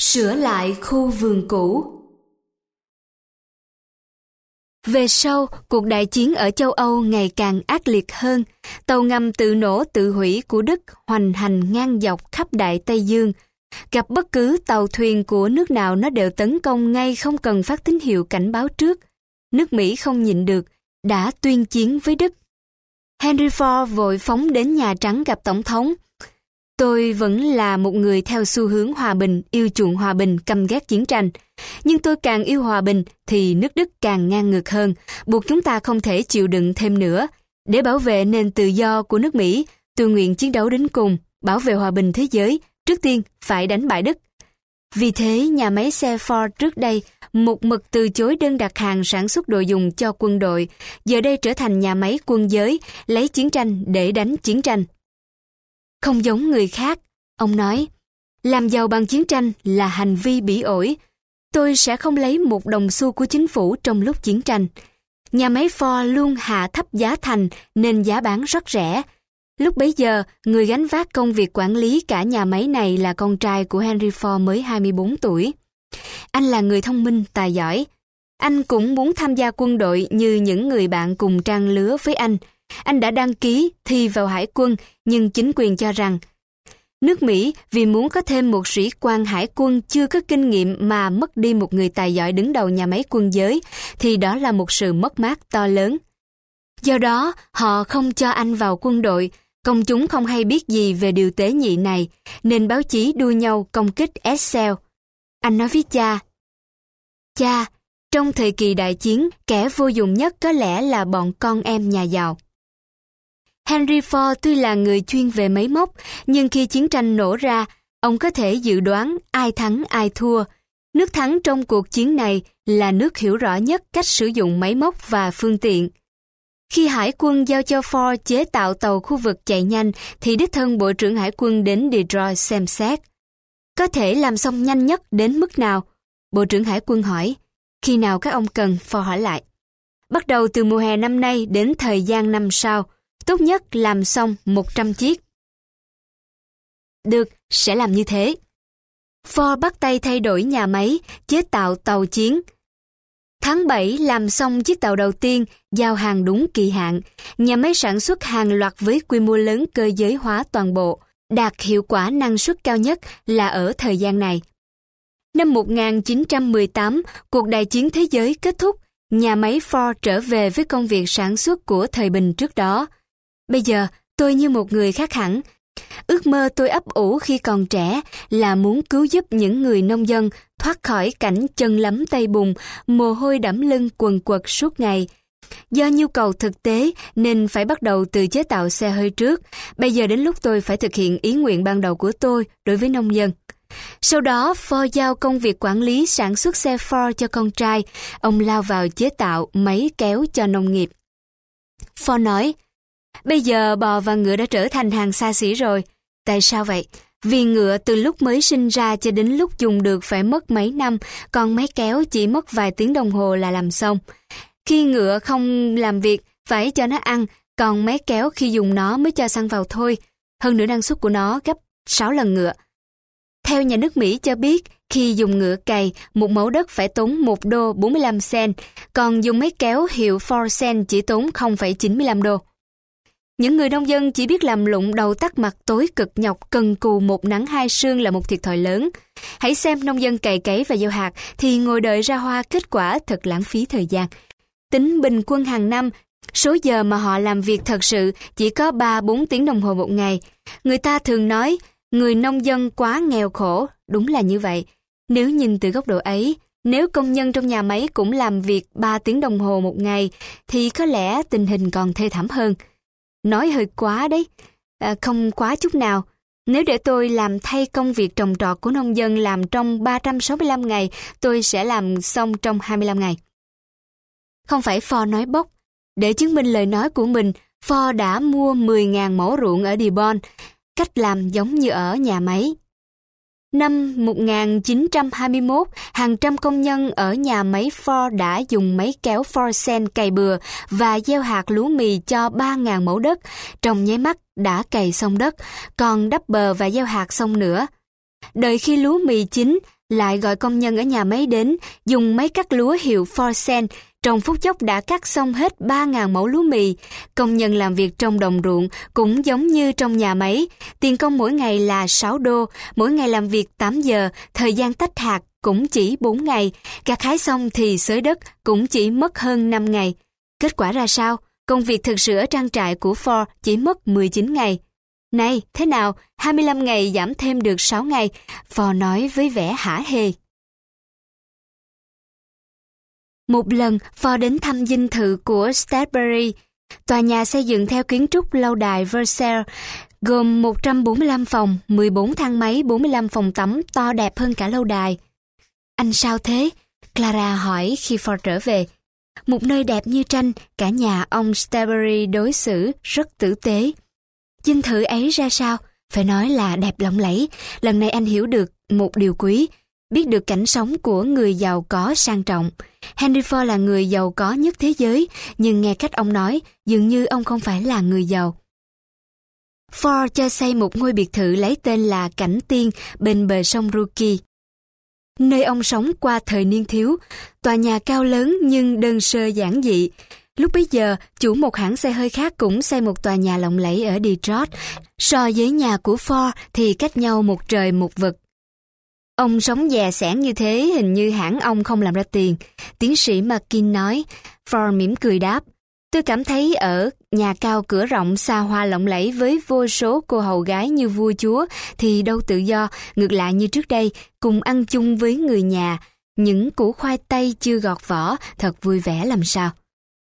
Sửa lại khu vườn cũ Về sau, cuộc đại chiến ở châu Âu ngày càng ác liệt hơn. Tàu ngầm tự nổ tự hủy của Đức hoành hành ngang dọc khắp Đại Tây Dương. Gặp bất cứ tàu thuyền của nước nào nó đều tấn công ngay không cần phát tín hiệu cảnh báo trước. Nước Mỹ không nhịn được, đã tuyên chiến với Đức. Henry Ford vội phóng đến Nhà Trắng gặp Tổng thống. Tôi vẫn là một người theo xu hướng hòa bình, yêu chuộng hòa bình, căm ghét chiến tranh. Nhưng tôi càng yêu hòa bình thì nước Đức càng ngang ngược hơn, buộc chúng ta không thể chịu đựng thêm nữa. Để bảo vệ nền tự do của nước Mỹ, tôi nguyện chiến đấu đến cùng, bảo vệ hòa bình thế giới, trước tiên phải đánh bại Đức. Vì thế, nhà máy xe Ford trước đây một mực từ chối đơn đặt hàng sản xuất đồ dùng cho quân đội, giờ đây trở thành nhà máy quân giới, lấy chiến tranh để đánh chiến tranh. Không giống người khác, ông nói, làm giàu bằng chiến tranh là hành vi bỉ ổi. Tôi sẽ không lấy một đồng xu của chính phủ trong lúc chiến tranh. Nhà máy Ford luôn hạ thấp giá thành nên giá bán rất rẻ. Lúc bấy giờ, người gánh vác công việc quản lý cả nhà máy này là con trai của Henry Ford mới 24 tuổi. Anh là người thông minh, tài giỏi. Anh cũng muốn tham gia quân đội như những người bạn cùng trang lứa với anh. Anh đã đăng ký thi vào hải quân, nhưng chính quyền cho rằng nước Mỹ vì muốn có thêm một sĩ quan hải quân chưa có kinh nghiệm mà mất đi một người tài giỏi đứng đầu nhà máy quân giới, thì đó là một sự mất mát to lớn. Do đó, họ không cho anh vào quân đội, công chúng không hay biết gì về điều tế nhị này, nên báo chí đua nhau công kích Excel. Anh nói với cha, Cha, trong thời kỳ đại chiến, kẻ vô dụng nhất có lẽ là bọn con em nhà giàu. Henry Ford tuy là người chuyên về máy móc, nhưng khi chiến tranh nổ ra, ông có thể dự đoán ai thắng ai thua. Nước thắng trong cuộc chiến này là nước hiểu rõ nhất cách sử dụng máy móc và phương tiện. Khi Hải quân giao cho Ford chế tạo tàu khu vực chạy nhanh, thì đích thân Bộ trưởng Hải quân đến Detroit xem xét. Có thể làm xong nhanh nhất đến mức nào? Bộ trưởng Hải quân hỏi. Khi nào các ông cần, Ford hỏi lại. Bắt đầu từ mùa hè năm nay đến thời gian năm sau, tốt nhất làm xong 100 chiếc. Được, sẽ làm như thế. Ford bắt tay thay đổi nhà máy, chế tạo tàu chiến. Tháng 7 làm xong chiếc tàu đầu tiên, giao hàng đúng kỳ hạn. Nhà máy sản xuất hàng loạt với quy mô lớn cơ giới hóa toàn bộ, đạt hiệu quả năng suất cao nhất là ở thời gian này. Năm 1918, cuộc đại chiến thế giới kết thúc, nhà máy Ford trở về với công việc sản xuất của thời bình trước đó. Bây giờ, tôi như một người khác hẳn. Ước mơ tôi ấp ủ khi còn trẻ là muốn cứu giúp những người nông dân thoát khỏi cảnh chân lấm tay bùn, mồ hôi đẫm lưng quần quật suốt ngày. Do nhu cầu thực tế nên phải bắt đầu từ chế tạo xe hơi trước. Bây giờ đến lúc tôi phải thực hiện ý nguyện ban đầu của tôi đối với nông dân. Sau đó, Ford giao công việc quản lý sản xuất xe Ford cho con trai. Ông lao vào chế tạo máy kéo cho nông nghiệp. Ford nói, Bây giờ bò và ngựa đã trở thành hàng xa xỉ rồi. Tại sao vậy? Vì ngựa từ lúc mới sinh ra cho đến lúc dùng được phải mất mấy năm, còn máy kéo chỉ mất vài tiếng đồng hồ là làm xong. Khi ngựa không làm việc, phải cho nó ăn, còn máy kéo khi dùng nó mới cho xăng vào thôi. Hơn nữa năng suất của nó gấp 6 lần ngựa. Theo nhà nước Mỹ cho biết, khi dùng ngựa cày, một mẫu đất phải tốn 1 đô 45 sen còn dùng máy kéo hiệu Ford sen chỉ tốn 0,95 đô. Những người nông dân chỉ biết làm lụng đầu tắt mặt tối cực nhọc cần cù một nắng hai sương là một thiệt thòi lớn. Hãy xem nông dân cày cấy và gieo hạt thì ngồi đợi ra hoa kết quả thật lãng phí thời gian. Tính bình quân hàng năm, số giờ mà họ làm việc thật sự chỉ có 3-4 tiếng đồng hồ một ngày. Người ta thường nói, người nông dân quá nghèo khổ, đúng là như vậy. Nếu nhìn từ góc độ ấy, nếu công nhân trong nhà máy cũng làm việc 3 tiếng đồng hồ một ngày, thì có lẽ tình hình còn thê thảm hơn. Nói hơi quá đấy, à, không quá chút nào. Nếu để tôi làm thay công việc trồng trọt của nông dân làm trong 365 ngày, tôi sẽ làm xong trong 25 ngày. Không phải pho nói bốc. Để chứng minh lời nói của mình, pho đã mua 10.000 mẫu ruộng ở Dibon, cách làm giống như ở nhà máy. Năm 1921, hàng trăm công nhân ở nhà máy Ford đã dùng máy kéo Forsen cày bừa và gieo hạt lúa mì cho 3.000 mẫu đất. Trong nháy mắt đã cày xong đất, còn đắp bờ và gieo hạt xong nữa. Đợi khi lúa mì chín, lại gọi công nhân ở nhà máy đến, dùng máy cắt lúa hiệu Forsen, trong phút chốc đã cắt xong hết 3.000 mẫu lúa mì. Công nhân làm việc trong đồng ruộng cũng giống như trong nhà máy. Tiền công mỗi ngày là 6 đô, mỗi ngày làm việc 8 giờ, thời gian tách hạt cũng chỉ 4 ngày, gặt hái xong thì xới đất cũng chỉ mất hơn 5 ngày. Kết quả ra sao? Công việc thực sự ở trang trại của Ford chỉ mất 19 ngày. Này, thế nào? 25 ngày giảm thêm được 6 ngày. phò nói với vẻ hả hê. Một lần, phò đến thăm dinh thự của Stadbury, tòa nhà xây dựng theo kiến trúc lâu đài Versailles, gồm 145 phòng, 14 thang máy, 45 phòng tắm to đẹp hơn cả lâu đài. Anh sao thế? Clara hỏi khi Ford trở về. Một nơi đẹp như tranh, cả nhà ông Starbury đối xử rất tử tế. Dinh thự ấy ra sao? Phải nói là đẹp lộng lẫy. Lần này anh hiểu được một điều quý, biết được cảnh sống của người giàu có sang trọng. Henry Ford là người giàu có nhất thế giới, nhưng nghe cách ông nói, dường như ông không phải là người giàu. Ford cho xây một ngôi biệt thự lấy tên là Cảnh Tiên bên bờ sông Rookie nơi ông sống qua thời niên thiếu, tòa nhà cao lớn nhưng đơn sơ giản dị. Lúc bấy giờ, chủ một hãng xe hơi khác cũng xây một tòa nhà lộng lẫy ở Detroit. So với nhà của Ford thì cách nhau một trời một vực. Ông sống già sẻn như thế hình như hãng ông không làm ra tiền. Tiến sĩ McKin nói, Ford mỉm cười đáp. Tôi cảm thấy ở nhà cao cửa rộng xa hoa lộng lẫy với vô số cô hầu gái như vua chúa thì đâu tự do, ngược lại như trước đây, cùng ăn chung với người nhà. Những củ khoai tây chưa gọt vỏ thật vui vẻ làm sao.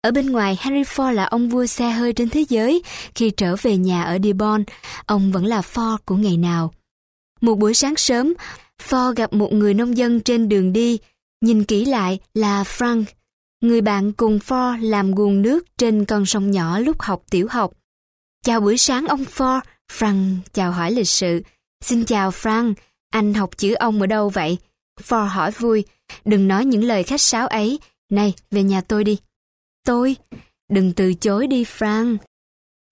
Ở bên ngoài, Henry Ford là ông vua xe hơi trên thế giới. Khi trở về nhà ở Dearborn, ông vẫn là Ford của ngày nào. Một buổi sáng sớm, Ford gặp một người nông dân trên đường đi. Nhìn kỹ lại là Frank, Người bạn cùng Ford làm nguồn nước trên con sông nhỏ lúc học tiểu học. Chào buổi sáng ông Ford, Frank chào hỏi lịch sự. Xin chào Frank, anh học chữ ông ở đâu vậy? Ford hỏi vui, đừng nói những lời khách sáo ấy. Này, về nhà tôi đi. Tôi? Đừng từ chối đi Frank.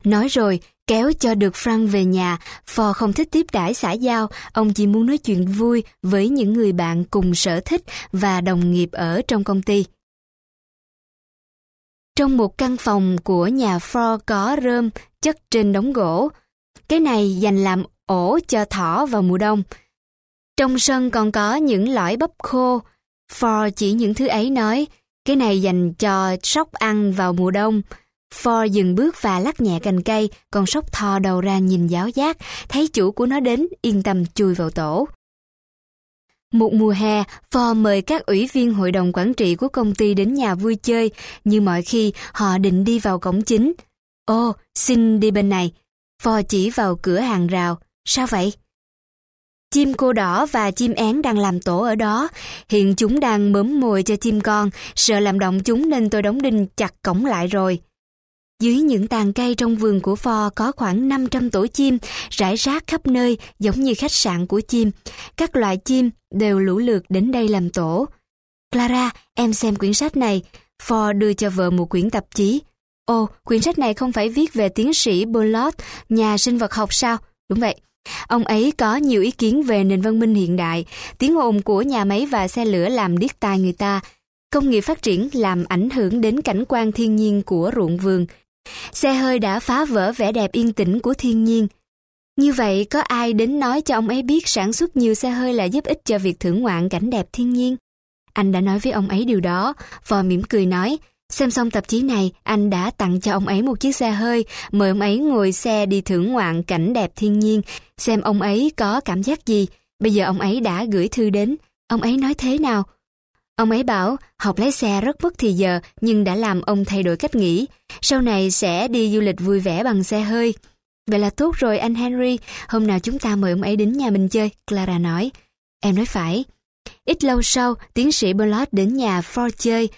Nói rồi, kéo cho được Frank về nhà, Phò không thích tiếp đãi xã giao, ông chỉ muốn nói chuyện vui với những người bạn cùng sở thích và đồng nghiệp ở trong công ty. Trong một căn phòng của nhà Ford có rơm chất trên đống gỗ. Cái này dành làm ổ cho thỏ vào mùa đông. Trong sân còn có những lõi bắp khô. Ford chỉ những thứ ấy nói, cái này dành cho sóc ăn vào mùa đông. Ford dừng bước và lắc nhẹ cành cây, con sóc thò đầu ra nhìn giáo giác, thấy chủ của nó đến, yên tâm chui vào tổ. Một mùa hè, Ford mời các ủy viên hội đồng quản trị của công ty đến nhà vui chơi, như mọi khi họ định đi vào cổng chính. Ô, xin đi bên này. Ford chỉ vào cửa hàng rào. Sao vậy? Chim cô đỏ và chim én đang làm tổ ở đó. Hiện chúng đang mớm mồi cho chim con, sợ làm động chúng nên tôi đóng đinh chặt cổng lại rồi. Dưới những tàn cây trong vườn của Pho có khoảng 500 tổ chim rải rác khắp nơi giống như khách sạn của chim. Các loại chim đều lũ lượt đến đây làm tổ. Clara, em xem quyển sách này. Phò đưa cho vợ một quyển tạp chí. Ồ, quyển sách này không phải viết về tiến sĩ Bolot, nhà sinh vật học sao? Đúng vậy. Ông ấy có nhiều ý kiến về nền văn minh hiện đại, tiếng ồn của nhà máy và xe lửa làm điếc tai người ta. Công nghiệp phát triển làm ảnh hưởng đến cảnh quan thiên nhiên của ruộng vườn. Xe hơi đã phá vỡ vẻ đẹp yên tĩnh của thiên nhiên. Như vậy có ai đến nói cho ông ấy biết sản xuất nhiều xe hơi là giúp ích cho việc thưởng ngoạn cảnh đẹp thiên nhiên? Anh đã nói với ông ấy điều đó, Phò mỉm cười nói, xem xong tạp chí này, anh đã tặng cho ông ấy một chiếc xe hơi, mời ông ấy ngồi xe đi thưởng ngoạn cảnh đẹp thiên nhiên, xem ông ấy có cảm giác gì. Bây giờ ông ấy đã gửi thư đến, ông ấy nói thế nào? Ông ấy bảo học lái xe rất mất thì giờ nhưng đã làm ông thay đổi cách nghĩ. Sau này sẽ đi du lịch vui vẻ bằng xe hơi. Vậy là tốt rồi anh Henry, hôm nào chúng ta mời ông ấy đến nhà mình chơi, Clara nói. Em nói phải. Ít lâu sau, tiến sĩ Ballard đến nhà Ford chơi.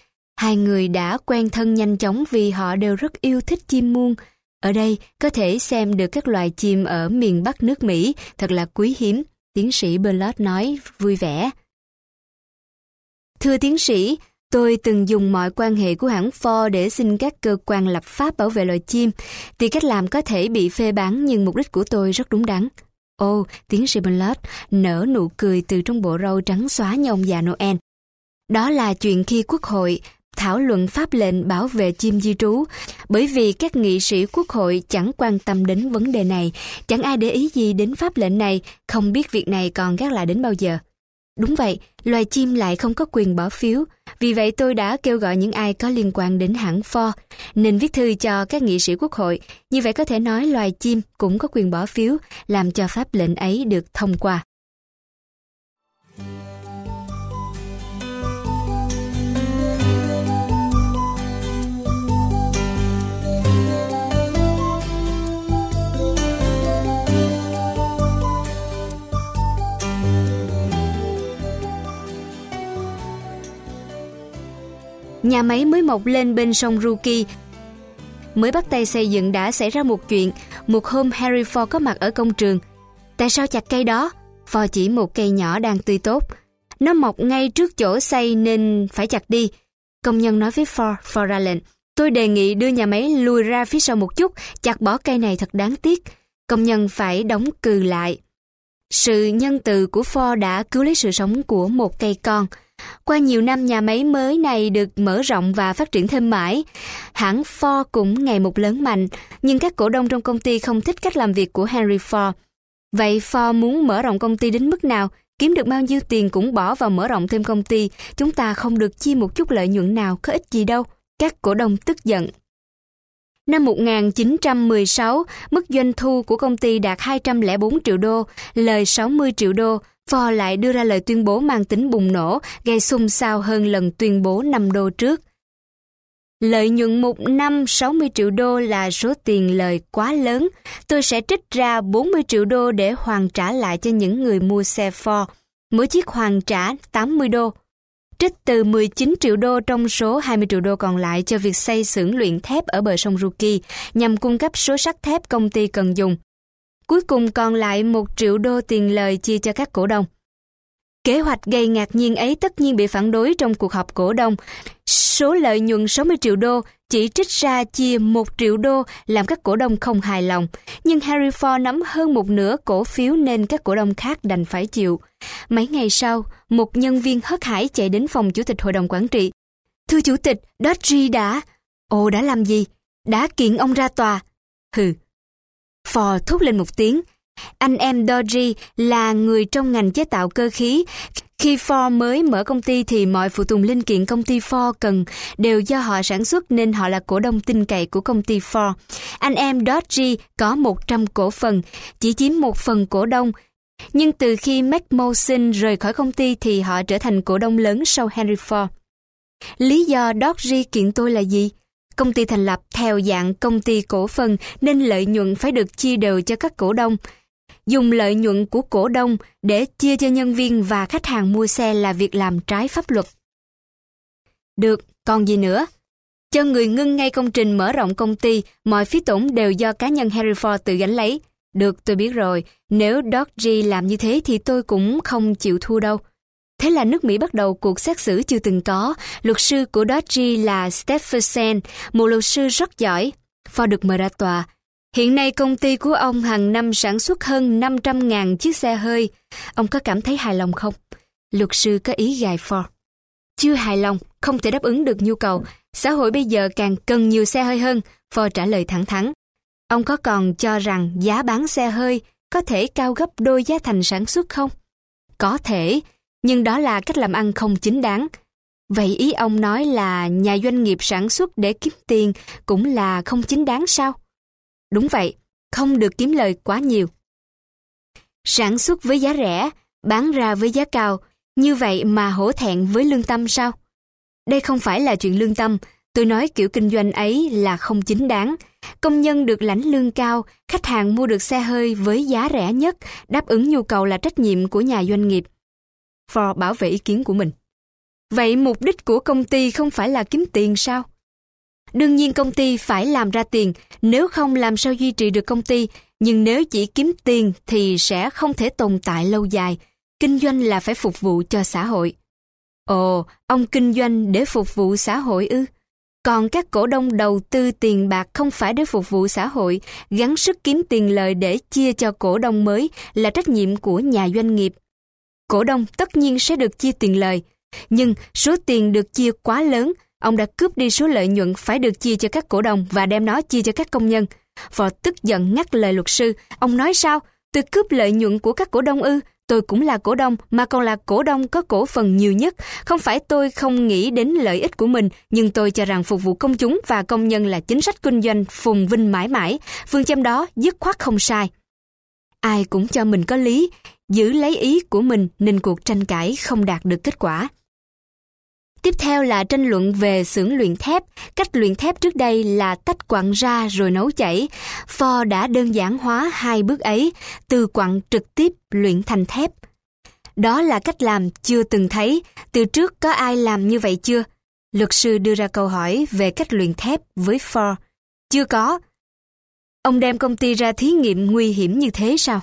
Hai người đã quen thân nhanh chóng vì họ đều rất yêu thích chim muông. Ở đây có thể xem được các loài chim ở miền Bắc nước Mỹ, thật là quý hiếm. Tiến sĩ bernard nói vui vẻ. Thưa tiến sĩ, tôi từng dùng mọi quan hệ của hãng Ford để xin các cơ quan lập pháp bảo vệ loài chim. Thì cách làm có thể bị phê bán nhưng mục đích của tôi rất đúng đắn. Ô, tiến sĩ bernard nở nụ cười từ trong bộ râu trắng xóa như ông già Noel. Đó là chuyện khi Quốc hội thảo luận pháp lệnh bảo vệ chim di trú, bởi vì các nghị sĩ quốc hội chẳng quan tâm đến vấn đề này, chẳng ai để ý gì đến pháp lệnh này, không biết việc này còn gác lại đến bao giờ. Đúng vậy, loài chim lại không có quyền bỏ phiếu, vì vậy tôi đã kêu gọi những ai có liên quan đến hãng Ford, nên viết thư cho các nghị sĩ quốc hội, như vậy có thể nói loài chim cũng có quyền bỏ phiếu, làm cho pháp lệnh ấy được thông qua. Nhà máy mới mọc lên bên sông Ruki. Mới bắt tay xây dựng đã xảy ra một chuyện. Một hôm Harry Ford có mặt ở công trường. Tại sao chặt cây đó? Ford chỉ một cây nhỏ đang tươi tốt. Nó mọc ngay trước chỗ xây nên phải chặt đi. Công nhân nói với Ford, Ford ra lệnh. Tôi đề nghị đưa nhà máy lùi ra phía sau một chút, chặt bỏ cây này thật đáng tiếc. Công nhân phải đóng cừ lại. Sự nhân từ của Ford đã cứu lấy sự sống của một cây con. Qua nhiều năm nhà máy mới này được mở rộng và phát triển thêm mãi. Hãng Ford cũng ngày một lớn mạnh, nhưng các cổ đông trong công ty không thích cách làm việc của Henry Ford. Vậy Ford muốn mở rộng công ty đến mức nào? Kiếm được bao nhiêu tiền cũng bỏ vào mở rộng thêm công ty, chúng ta không được chi một chút lợi nhuận nào, có ích gì đâu. Các cổ đông tức giận. Năm 1916, mức doanh thu của công ty đạt 204 triệu đô, lời 60 triệu đô, Ford lại đưa ra lời tuyên bố mang tính bùng nổ, gây xung sao hơn lần tuyên bố 5 đô trước. Lợi nhuận một năm 60 triệu đô là số tiền lời quá lớn. Tôi sẽ trích ra 40 triệu đô để hoàn trả lại cho những người mua xe Ford. Mỗi chiếc hoàn trả 80 đô. Trích từ 19 triệu đô trong số 20 triệu đô còn lại cho việc xây xưởng luyện thép ở bờ sông Ruki nhằm cung cấp số sắt thép công ty cần dùng. Cuối cùng còn lại một triệu đô tiền lời chia cho các cổ đông. Kế hoạch gây ngạc nhiên ấy tất nhiên bị phản đối trong cuộc họp cổ đông. Số lợi nhuận 60 triệu đô chỉ trích ra chia 1 triệu đô làm các cổ đông không hài lòng. Nhưng Harry Ford nắm hơn một nửa cổ phiếu nên các cổ đông khác đành phải chịu. Mấy ngày sau, một nhân viên hớt hải chạy đến phòng chủ tịch hội đồng quản trị. Thưa chủ tịch, Dodgy đã... Ồ đã làm gì? Đã kiện ông ra tòa. Hừ, Phò thúc lên một tiếng. Anh em Dodgy là người trong ngành chế tạo cơ khí. Khi Ford mới mở công ty thì mọi phụ tùng linh kiện công ty Ford cần đều do họ sản xuất nên họ là cổ đông tin cậy của công ty Ford. Anh em Dodgy có 100 cổ phần, chỉ chiếm một phần cổ đông. Nhưng từ khi McMosin rời khỏi công ty thì họ trở thành cổ đông lớn sau Henry Ford. Lý do Dodgy kiện tôi là gì? Công ty thành lập theo dạng công ty cổ phần nên lợi nhuận phải được chia đều cho các cổ đông. Dùng lợi nhuận của cổ đông để chia cho nhân viên và khách hàng mua xe là việc làm trái pháp luật. Được, còn gì nữa? Cho người ngưng ngay công trình mở rộng công ty, mọi phí tổn đều do cá nhân Harry Ford tự gánh lấy. Được, tôi biết rồi, nếu Dodgy làm như thế thì tôi cũng không chịu thua đâu. Thế là nước Mỹ bắt đầu cuộc xét xử chưa từng có. Luật sư của Dodgy là Stephenson, một luật sư rất giỏi. Ford được mời ra tòa. Hiện nay công ty của ông hàng năm sản xuất hơn 500.000 chiếc xe hơi. Ông có cảm thấy hài lòng không? Luật sư có ý gài Ford. Chưa hài lòng, không thể đáp ứng được nhu cầu. Xã hội bây giờ càng cần nhiều xe hơi hơn, Ford trả lời thẳng thắn. Ông có còn cho rằng giá bán xe hơi có thể cao gấp đôi giá thành sản xuất không? Có thể, nhưng đó là cách làm ăn không chính đáng. Vậy ý ông nói là nhà doanh nghiệp sản xuất để kiếm tiền cũng là không chính đáng sao? Đúng vậy, không được kiếm lời quá nhiều. Sản xuất với giá rẻ, bán ra với giá cao, như vậy mà hổ thẹn với lương tâm sao? Đây không phải là chuyện lương tâm, tôi nói kiểu kinh doanh ấy là không chính đáng. Công nhân được lãnh lương cao, khách hàng mua được xe hơi với giá rẻ nhất, đáp ứng nhu cầu là trách nhiệm của nhà doanh nghiệp. Ford bảo vệ ý kiến của mình. Vậy mục đích của công ty không phải là kiếm tiền sao? Đương nhiên công ty phải làm ra tiền, nếu không làm sao duy trì được công ty, nhưng nếu chỉ kiếm tiền thì sẽ không thể tồn tại lâu dài. Kinh doanh là phải phục vụ cho xã hội. Ồ, ông kinh doanh để phục vụ xã hội ư? Còn các cổ đông đầu tư tiền bạc không phải để phục vụ xã hội, gắng sức kiếm tiền lời để chia cho cổ đông mới là trách nhiệm của nhà doanh nghiệp. Cổ đông tất nhiên sẽ được chia tiền lời, nhưng số tiền được chia quá lớn, ông đã cướp đi số lợi nhuận phải được chia cho các cổ đông và đem nó chia cho các công nhân. Ford tức giận ngắt lời luật sư. Ông nói sao? Tôi cướp lợi nhuận của các cổ đông ư? Tôi cũng là cổ đông, mà còn là cổ đông có cổ phần nhiều nhất. Không phải tôi không nghĩ đến lợi ích của mình, nhưng tôi cho rằng phục vụ công chúng và công nhân là chính sách kinh doanh phùng vinh mãi mãi. Phương châm đó dứt khoát không sai. Ai cũng cho mình có lý, giữ lấy ý của mình nên cuộc tranh cãi không đạt được kết quả. Tiếp theo là tranh luận về xưởng luyện thép. Cách luyện thép trước đây là tách quặng ra rồi nấu chảy. Ford đã đơn giản hóa hai bước ấy, từ quặng trực tiếp luyện thành thép. Đó là cách làm chưa từng thấy. Từ trước có ai làm như vậy chưa? Luật sư đưa ra câu hỏi về cách luyện thép với Ford. Chưa có. Ông đem công ty ra thí nghiệm nguy hiểm như thế sao?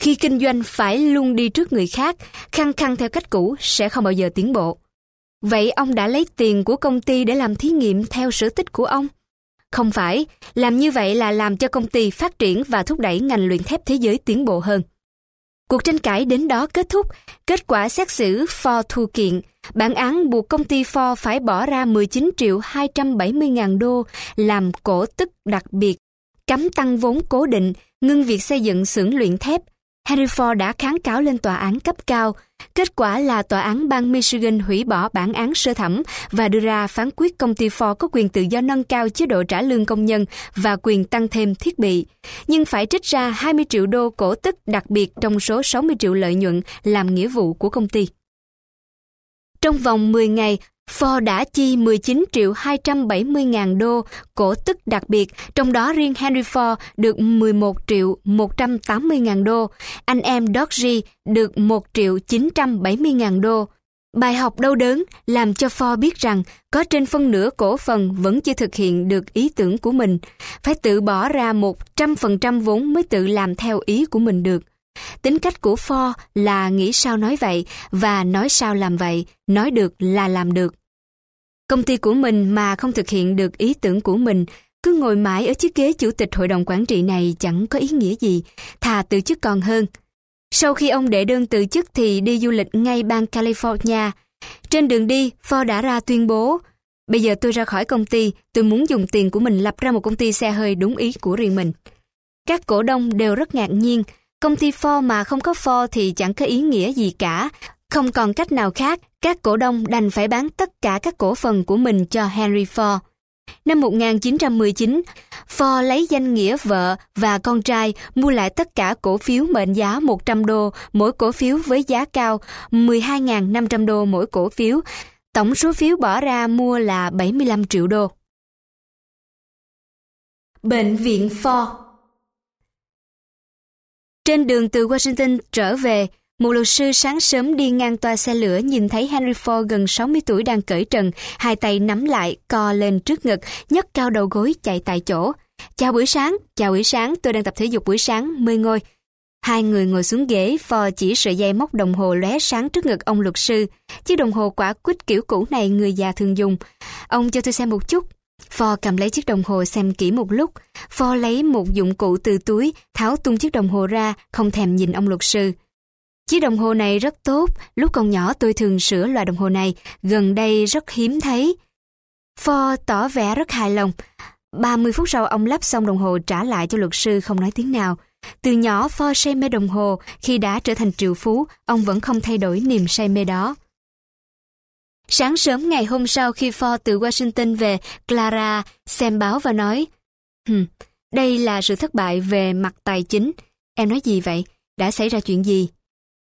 Khi kinh doanh phải luôn đi trước người khác, khăng khăng theo cách cũ sẽ không bao giờ tiến bộ. Vậy ông đã lấy tiền của công ty để làm thí nghiệm theo sở thích của ông? Không phải, làm như vậy là làm cho công ty phát triển và thúc đẩy ngành luyện thép thế giới tiến bộ hơn. Cuộc tranh cãi đến đó kết thúc, kết quả xét xử Ford thu kiện. Bản án buộc công ty Ford phải bỏ ra 19 triệu 270 ngàn đô làm cổ tức đặc biệt, cấm tăng vốn cố định, ngưng việc xây dựng xưởng luyện thép, Henry Ford đã kháng cáo lên tòa án cấp cao. Kết quả là tòa án bang Michigan hủy bỏ bản án sơ thẩm và đưa ra phán quyết công ty Ford có quyền tự do nâng cao chế độ trả lương công nhân và quyền tăng thêm thiết bị, nhưng phải trích ra 20 triệu đô cổ tức đặc biệt trong số 60 triệu lợi nhuận làm nghĩa vụ của công ty. Trong vòng 10 ngày, Ford đã chi 19 triệu 270 ngàn đô cổ tức đặc biệt, trong đó riêng Henry Ford được 11 triệu 180 ngàn đô, anh em Dodge được 1 triệu 970 ngàn đô. Bài học đau đớn làm cho Ford biết rằng có trên phân nửa cổ phần vẫn chưa thực hiện được ý tưởng của mình, phải tự bỏ ra 100% vốn mới tự làm theo ý của mình được. Tính cách của Ford là nghĩ sao nói vậy và nói sao làm vậy, nói được là làm được. Công ty của mình mà không thực hiện được ý tưởng của mình, cứ ngồi mãi ở chiếc ghế chủ tịch hội đồng quản trị này chẳng có ý nghĩa gì, thà từ chức còn hơn. Sau khi ông đệ đơn từ chức thì đi du lịch ngay bang California. Trên đường đi, Ford đã ra tuyên bố, bây giờ tôi ra khỏi công ty, tôi muốn dùng tiền của mình lập ra một công ty xe hơi đúng ý của riêng mình. Các cổ đông đều rất ngạc nhiên, công ty Ford mà không có Ford thì chẳng có ý nghĩa gì cả, không còn cách nào khác, các cổ đông đành phải bán tất cả các cổ phần của mình cho Henry Ford. Năm 1919, Ford lấy danh nghĩa vợ và con trai mua lại tất cả cổ phiếu mệnh giá 100 đô mỗi cổ phiếu với giá cao 12.500 đô mỗi cổ phiếu. Tổng số phiếu bỏ ra mua là 75 triệu đô. Bệnh viện Ford Trên đường từ Washington trở về, một luật sư sáng sớm đi ngang toa xe lửa nhìn thấy Henry Ford gần 60 tuổi đang cởi trần, hai tay nắm lại, co lên trước ngực, nhấc cao đầu gối chạy tại chỗ. Chào buổi sáng, chào buổi sáng, tôi đang tập thể dục buổi sáng, mời ngồi. Hai người ngồi xuống ghế, Ford chỉ sợi dây móc đồng hồ lóe sáng trước ngực ông luật sư. Chiếc đồng hồ quả quýt kiểu cũ này người già thường dùng. Ông cho tôi xem một chút. Ford cầm lấy chiếc đồng hồ xem kỹ một lúc. Ford lấy một dụng cụ từ túi, tháo tung chiếc đồng hồ ra, không thèm nhìn ông luật sư. Chiếc đồng hồ này rất tốt, lúc còn nhỏ tôi thường sửa loại đồng hồ này, gần đây rất hiếm thấy. Ford tỏ vẻ rất hài lòng. 30 phút sau ông lắp xong đồng hồ trả lại cho luật sư không nói tiếng nào. Từ nhỏ Ford say mê đồng hồ, khi đã trở thành triệu phú, ông vẫn không thay đổi niềm say mê đó. Sáng sớm ngày hôm sau khi Ford từ Washington về, Clara xem báo và nói Hừm, đây là sự thất bại về mặt tài chính. Em nói gì vậy? Đã xảy ra chuyện gì?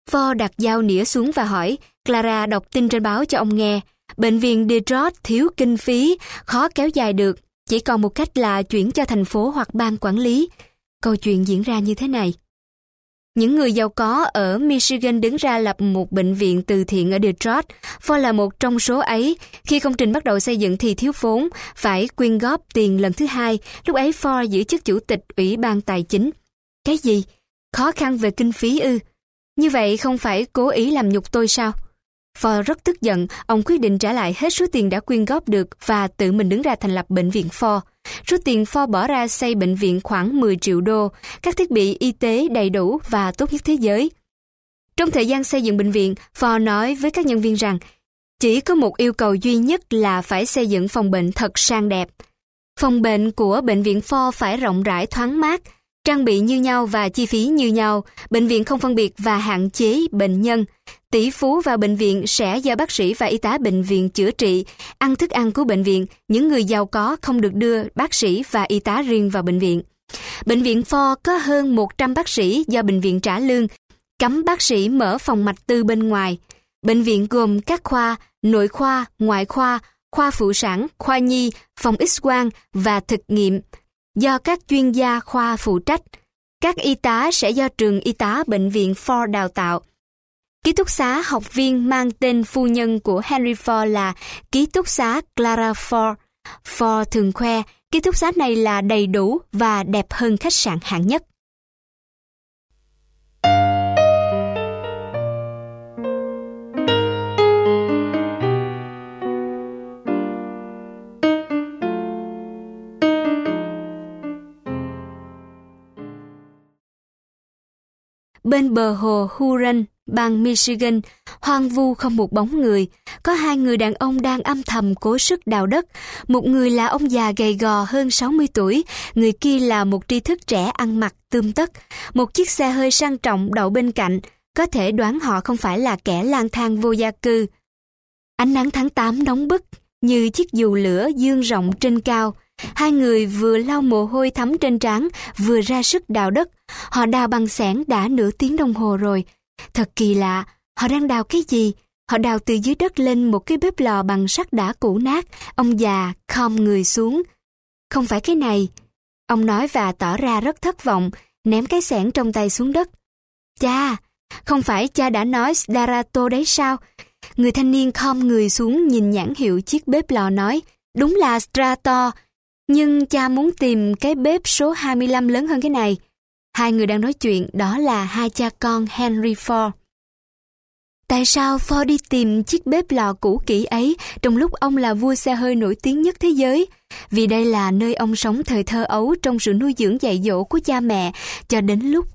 Pho đặt dao nĩa xuống và hỏi, Clara đọc tin trên báo cho ông nghe. Bệnh viện Detroit thiếu kinh phí, khó kéo dài được, chỉ còn một cách là chuyển cho thành phố hoặc ban quản lý. Câu chuyện diễn ra như thế này. Những người giàu có ở Michigan đứng ra lập một bệnh viện từ thiện ở Detroit. Pho là một trong số ấy. Khi công trình bắt đầu xây dựng thì thiếu vốn, phải quyên góp tiền lần thứ hai. Lúc ấy Pho giữ chức chủ tịch Ủy ban Tài chính. Cái gì? Khó khăn về kinh phí ư? Như vậy không phải cố ý làm nhục tôi sao? Ford rất tức giận, ông quyết định trả lại hết số tiền đã quyên góp được và tự mình đứng ra thành lập bệnh viện Ford. Số tiền Ford bỏ ra xây bệnh viện khoảng 10 triệu đô, các thiết bị y tế đầy đủ và tốt nhất thế giới. Trong thời gian xây dựng bệnh viện, Ford nói với các nhân viên rằng chỉ có một yêu cầu duy nhất là phải xây dựng phòng bệnh thật sang đẹp. Phòng bệnh của bệnh viện Ford phải rộng rãi thoáng mát, trang bị như nhau và chi phí như nhau, bệnh viện không phân biệt và hạn chế bệnh nhân. Tỷ phú vào bệnh viện sẽ do bác sĩ và y tá bệnh viện chữa trị, ăn thức ăn của bệnh viện, những người giàu có không được đưa bác sĩ và y tá riêng vào bệnh viện. Bệnh viện Ford có hơn 100 bác sĩ do bệnh viện trả lương, cấm bác sĩ mở phòng mạch tư bên ngoài. Bệnh viện gồm các khoa, nội khoa, ngoại khoa, khoa phụ sản, khoa nhi, phòng x-quang và thực nghiệm, do các chuyên gia khoa phụ trách. Các y tá sẽ do trường y tá bệnh viện Ford đào tạo. Ký túc xá học viên mang tên phu nhân của Henry Ford là ký túc xá Clara Ford. Ford thường khoe, ký túc xá này là đầy đủ và đẹp hơn khách sạn hạng nhất. Bên bờ hồ Huron, bang Michigan, hoang vu không một bóng người. Có hai người đàn ông đang âm thầm cố sức đào đất. Một người là ông già gầy gò hơn 60 tuổi, người kia là một tri thức trẻ ăn mặc tươm tất. Một chiếc xe hơi sang trọng đậu bên cạnh, có thể đoán họ không phải là kẻ lang thang vô gia cư. Ánh nắng tháng 8 nóng bức, như chiếc dù lửa dương rộng trên cao. Hai người vừa lau mồ hôi thấm trên trán, vừa ra sức đào đất. Họ đào bằng xẻng đã nửa tiếng đồng hồ rồi. Thật kỳ lạ, họ đang đào cái gì? Họ đào từ dưới đất lên một cái bếp lò bằng sắt đã cũ nát. Ông già khom người xuống. Không phải cái này. Ông nói và tỏ ra rất thất vọng, ném cái xẻng trong tay xuống đất. Cha, không phải cha đã nói Darato đấy sao? Người thanh niên khom người xuống nhìn nhãn hiệu chiếc bếp lò nói, đúng là Strato, nhưng cha muốn tìm cái bếp số 25 lớn hơn cái này. Hai người đang nói chuyện đó là hai cha con Henry Ford. Tại sao Ford đi tìm chiếc bếp lò cũ kỹ ấy trong lúc ông là vua xe hơi nổi tiếng nhất thế giới? Vì đây là nơi ông sống thời thơ ấu trong sự nuôi dưỡng dạy dỗ của cha mẹ cho đến lúc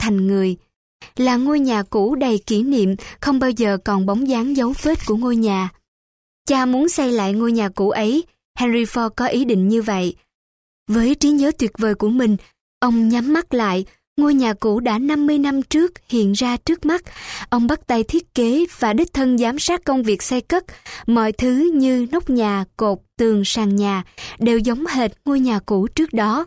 thành người. Là ngôi nhà cũ đầy kỷ niệm, không bao giờ còn bóng dáng dấu vết của ngôi nhà. Cha muốn xây lại ngôi nhà cũ ấy, Henry Ford có ý định như vậy. Với trí nhớ tuyệt vời của mình, ông nhắm mắt lại, ngôi nhà cũ đã 50 năm trước hiện ra trước mắt. Ông bắt tay thiết kế và đích thân giám sát công việc xây cất. Mọi thứ như nóc nhà, cột, tường, sàn nhà đều giống hệt ngôi nhà cũ trước đó.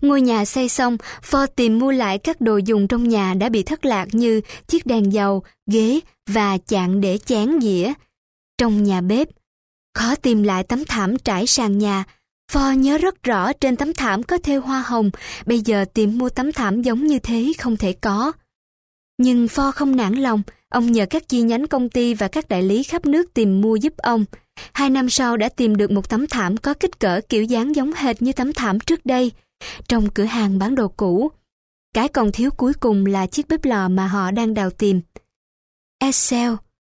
Ngôi nhà xây xong, Ford tìm mua lại các đồ dùng trong nhà đã bị thất lạc như chiếc đèn dầu, ghế và chạn để chén dĩa. Trong nhà bếp, khó tìm lại tấm thảm trải sàn nhà. Pho nhớ rất rõ trên tấm thảm có thêu hoa hồng, bây giờ tìm mua tấm thảm giống như thế không thể có. Nhưng Pho không nản lòng, ông nhờ các chi nhánh công ty và các đại lý khắp nước tìm mua giúp ông. Hai năm sau đã tìm được một tấm thảm có kích cỡ kiểu dáng giống hệt như tấm thảm trước đây trong cửa hàng bán đồ cũ. Cái còn thiếu cuối cùng là chiếc bếp lò mà họ đang đào tìm. Excel,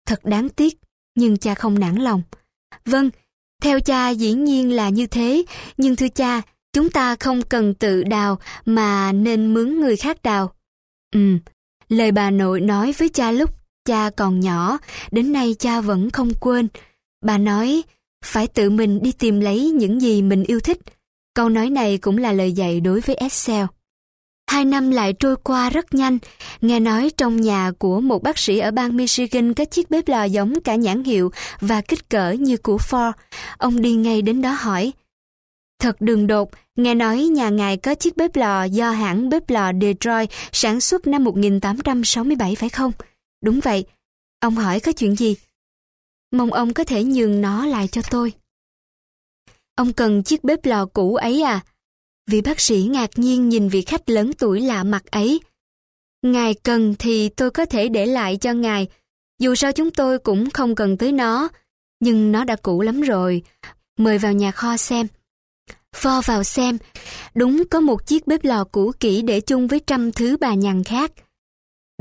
thật đáng tiếc, nhưng cha không nản lòng. Vâng, theo cha dĩ nhiên là như thế, nhưng thưa cha, chúng ta không cần tự đào mà nên mướn người khác đào. Ừ, lời bà nội nói với cha lúc cha còn nhỏ, đến nay cha vẫn không quên. Bà nói, phải tự mình đi tìm lấy những gì mình yêu thích, Câu nói này cũng là lời dạy đối với Excel. Hai năm lại trôi qua rất nhanh, nghe nói trong nhà của một bác sĩ ở bang Michigan có chiếc bếp lò giống cả nhãn hiệu và kích cỡ như của Ford. Ông đi ngay đến đó hỏi. Thật đường đột, nghe nói nhà ngài có chiếc bếp lò do hãng bếp lò Detroit sản xuất năm 1867 phải không? Đúng vậy. Ông hỏi có chuyện gì? Mong ông có thể nhường nó lại cho tôi. Ông cần chiếc bếp lò cũ ấy à? Vị bác sĩ ngạc nhiên nhìn vị khách lớn tuổi lạ mặt ấy. Ngài cần thì tôi có thể để lại cho ngài. Dù sao chúng tôi cũng không cần tới nó. Nhưng nó đã cũ lắm rồi. Mời vào nhà kho xem. Pho vào xem. Đúng có một chiếc bếp lò cũ kỹ để chung với trăm thứ bà nhằn khác.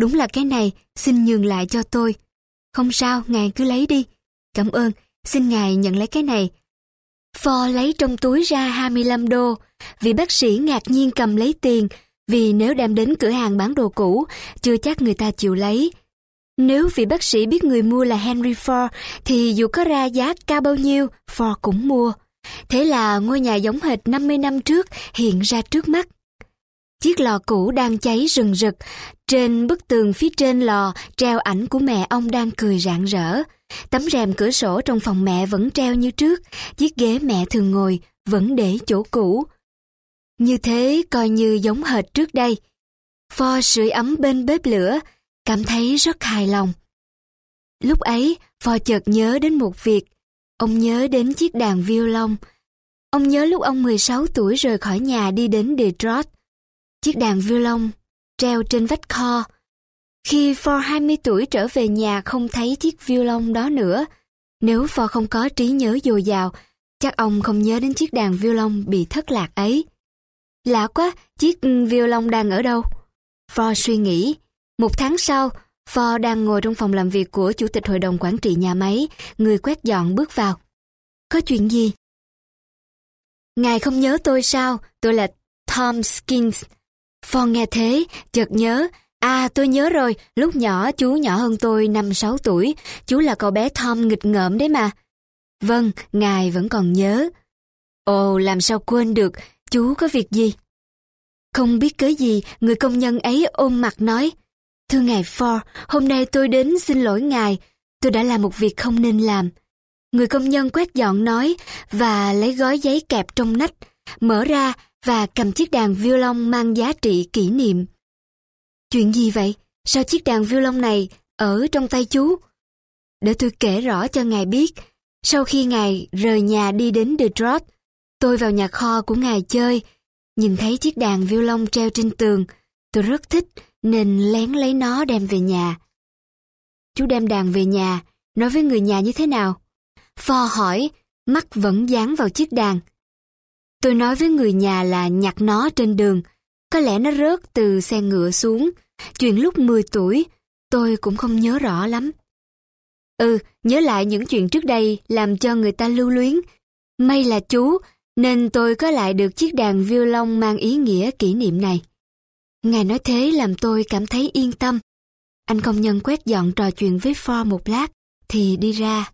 Đúng là cái này, xin nhường lại cho tôi. Không sao, ngài cứ lấy đi. Cảm ơn, xin ngài nhận lấy cái này. Ford lấy trong túi ra 25 đô. Vị bác sĩ ngạc nhiên cầm lấy tiền, vì nếu đem đến cửa hàng bán đồ cũ, chưa chắc người ta chịu lấy. Nếu vị bác sĩ biết người mua là Henry Ford, thì dù có ra giá cao bao nhiêu, Ford cũng mua. Thế là ngôi nhà giống hệt 50 năm trước hiện ra trước mắt. Chiếc lò cũ đang cháy rừng rực. Trên bức tường phía trên lò treo ảnh của mẹ ông đang cười rạng rỡ. Tấm rèm cửa sổ trong phòng mẹ vẫn treo như trước. Chiếc ghế mẹ thường ngồi vẫn để chỗ cũ. Như thế coi như giống hệt trước đây. Pho sưởi ấm bên bếp lửa, cảm thấy rất hài lòng. Lúc ấy, Pho chợt nhớ đến một việc. Ông nhớ đến chiếc đàn violon. Ông nhớ lúc ông 16 tuổi rời khỏi nhà đi đến Detroit. Chiếc đàn violon treo trên vách kho. Khi For 20 tuổi trở về nhà không thấy chiếc violon đó nữa. Nếu For không có trí nhớ dồi dào, chắc ông không nhớ đến chiếc đàn violon bị thất lạc ấy. Lạ quá, chiếc ừ, violon đang ở đâu? For suy nghĩ. Một tháng sau, For đang ngồi trong phòng làm việc của Chủ tịch Hội đồng Quản trị nhà máy, người quét dọn bước vào. Có chuyện gì? Ngài không nhớ tôi sao? Tôi là Tom Skins. For nghe thế, chợt nhớ. À, tôi nhớ rồi, lúc nhỏ chú nhỏ hơn tôi 5-6 tuổi, chú là cậu bé Tom nghịch ngợm đấy mà. Vâng, ngài vẫn còn nhớ. Ồ, làm sao quên được, chú có việc gì? Không biết cớ gì, người công nhân ấy ôm mặt nói, Thưa ngài Ford, hôm nay tôi đến xin lỗi ngài, tôi đã làm một việc không nên làm. Người công nhân quét dọn nói và lấy gói giấy kẹp trong nách, mở ra và cầm chiếc đàn violon mang giá trị kỷ niệm. Chuyện gì vậy? Sao chiếc đàn violon này ở trong tay chú? Để tôi kể rõ cho ngài biết. Sau khi ngài rời nhà đi đến Detroit, tôi vào nhà kho của ngài chơi, nhìn thấy chiếc đàn violon treo trên tường. Tôi rất thích nên lén lấy nó đem về nhà. Chú đem đàn về nhà, nói với người nhà như thế nào? Pho hỏi, mắt vẫn dán vào chiếc đàn. Tôi nói với người nhà là nhặt nó trên đường, có lẽ nó rớt từ xe ngựa xuống. Chuyện lúc 10 tuổi, tôi cũng không nhớ rõ lắm. Ừ, nhớ lại những chuyện trước đây làm cho người ta lưu luyến. May là chú, nên tôi có lại được chiếc đàn violon mang ý nghĩa kỷ niệm này. Ngài nói thế làm tôi cảm thấy yên tâm. Anh công nhân quét dọn trò chuyện với Ford một lát, thì đi ra.